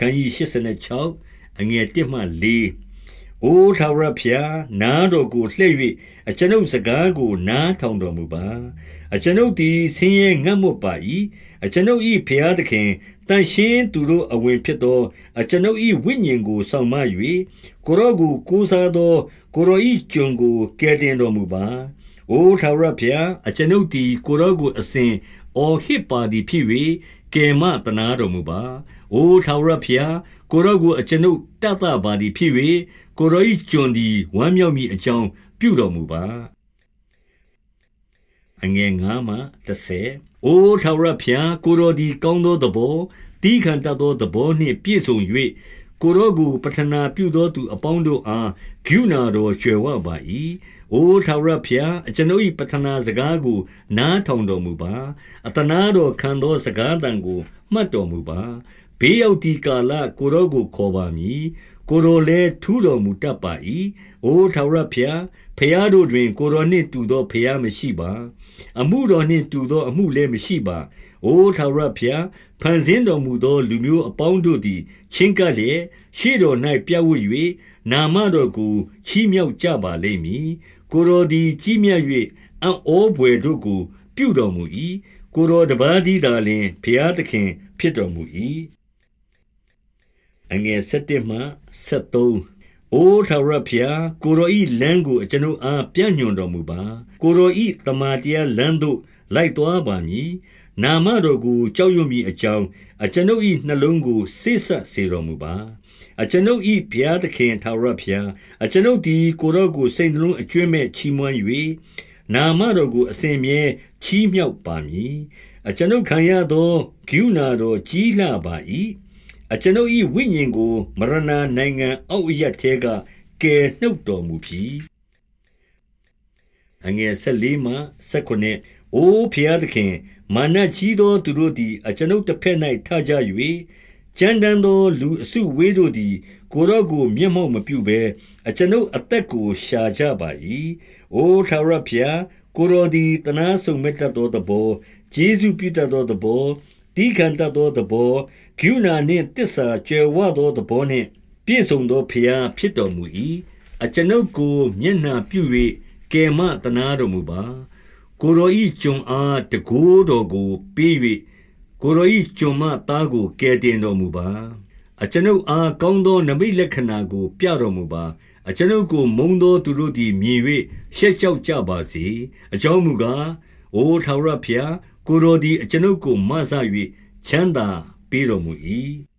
ခန်းကြီး86အငယ်1မှ4အိုထာဝရဖျားနားတော်ကိုလှည့်၍အကျွန်ုပ်စကားကိုနားထောင်တော်မူပါအကျွန်ုပ်သည်ဆင်းရဲငတ်မွတ်ပါ၏အကျွန်ုပ်၏ဖျားသခင်တန်ရှင်းသူတို့အဝင်ဖြစ်သောအကျွန်ုပ်၏ဝိညာဉ်ကိုဆောင်မ၍ကိုရောကိုကိုးစားသောကိုရော၏ကျွန်ကိုကယ်တင်တော်မူပါ။အိုထာဝရဘုရားအကျွန်ုပ်သည်ကိုရောကိုအစဉ်အော်ဟစ်ပါသည်ဖြစ်၍ကယ်မတနာတော်မူပါ။ အိုထာဝရဘုရားကိုရောကိုအကျွန်ုပ်တတ်တာပါသည်ဖြစ်၍ကိုရော၏ကျွန်သည်ဝမ်းမြောက်မိအကြောင်းပြုတော်မူပါ။အငယ်9မှ10အိုထာဝရဘုရားကိုတော်သည်ကောင်းသောသဘောတီးခံတတ်သောသဘောနှင့်ပြည့်စုံ၍ကိုတော်ကိုပထနာပြုသောသူအပေါင်းတို့အားဂုဏတော်ကျွယ်ဝပါ၏အိုထာဝရဘုရားအကျွန်ုပ်၏ပထနာစကားကိုနားထောင်တော်မူပါအတနာတော်ခံသောစကားတန်ကိုမှတ်တော်မူပါ ဘေးရောက်ဒီကာလကိုတော်ကိုခေါ်ပါမည်ကိုတော်လည်းထူးတော်မူတတ်ပါ၏အိုထာဝရဘုရားဖျားတို့တွင် ကိုတော်နှင့်တူသောဖျားမရှိပါ အမှုတော်နှင့်တူသောအမှုလည်းမရှိပါအိုထာဝရဘုရားဖန်ဆင်းတော်မူသော လူမျိုးအပေါင်းတို့သည် ချင်းကပ်လျက်ရှေ့တော်၌ပြတ်ဝတ်၍နာမတော်ကိုချီးမြှောက်ကြပါလိမ့်မည်ကိုတော်သည်ကြီးမြတ်၍အံ့ဩဘွယ်တို့ကို ပြုတော်မူ၏ကိုတော်တပါးသည်သာလျှင်ဘုရားသခင်ဖြစ်တော်မူ၏ အငယ်7မှ73အိုထာဝရဘုရားကိုရောဤလမ်းကိုအကျွန်ုပ်အားပြညွှန်တော်မူပါ ကိုရောဤတမန်တရားလမ်းသို့လိုက်သွားပါမည်နာမတော်ကိုကြောက်ရွံ့မိအကြောင်းအကျွန်ုပ်ဤနှလုံးကိုစိတ်ဆက်စေတော်မူပါအကျွန်ုပ်ဤဘုရားသခင်ထာဝရဘုရားအကျွန်ုပ်သည်ကိုရောကိုစိတ်နှလုံးအကျွမ်းမဲ့ချီးမွမ်း၍နာမတော်ကိုအစဉ်မြဲချီးမြှောက်ပါမည်အကျွန်ုပ်ခံရသောဂုဏတော်ကြီးလှပါ၏ အကျွန်ုပ်၏ဝိညာဉ်ကို မရဏနိုင်ငံအောက်အရပ်ထဲက ကယ်နှုတ်တော်မူပြီ။14 အိုဘုရားသခင်၊မာနကြီးသော သူတို့သည် အကျွန်ုပ်တဘက်၌ထကြ၍၊ကြမ်းတမ်းသော လူအစုအဝေးတို့သည် ကိုယ်တော်ကို မျက်မှောက်မပြုဘဲ အကျွန်ုပ်အသက်ကို ရှာကြပါ၏။အိုထာဝရဘုရား၊ကိုယ်တော်သည် သနားစုံမက် တတ်သောသဘော၊ကျေးဇူးပြုတတ်သောသဘော၊ သည်းခံတတ်သောသဘောကရုဏာနှင့်သစ္စာကြွယ်ဝသောသဘောနှင့် ပြည့်စုံသောဘုရားဖြစ်တော်မူ၏အကျွန်ုပ်ကိုမျက်နှာပြု၍ကယ်မတနာတော်မူပါကိုရောဤကျွန်အားတကိုးတော်ကိုပေး၍ကိုရောဤကျွန်မသားကိုကယ်တင်တော်မူပါအကျွန်ုပ်အားကောင်းသောနမိတ်လက္ခဏာကို ပြတော်မူပါအကျွန်ုပ်ကိုမုံသောသူတို့သည်မြင်၍ရှက်ကြောက်ကြပါစေအကြောင်းမူကားအိုထာဝရဘု ရားကိုရောသည် အကျွန်ုပ်ကိုမဆ၍ချမ်းသာပေးတော်မူ၏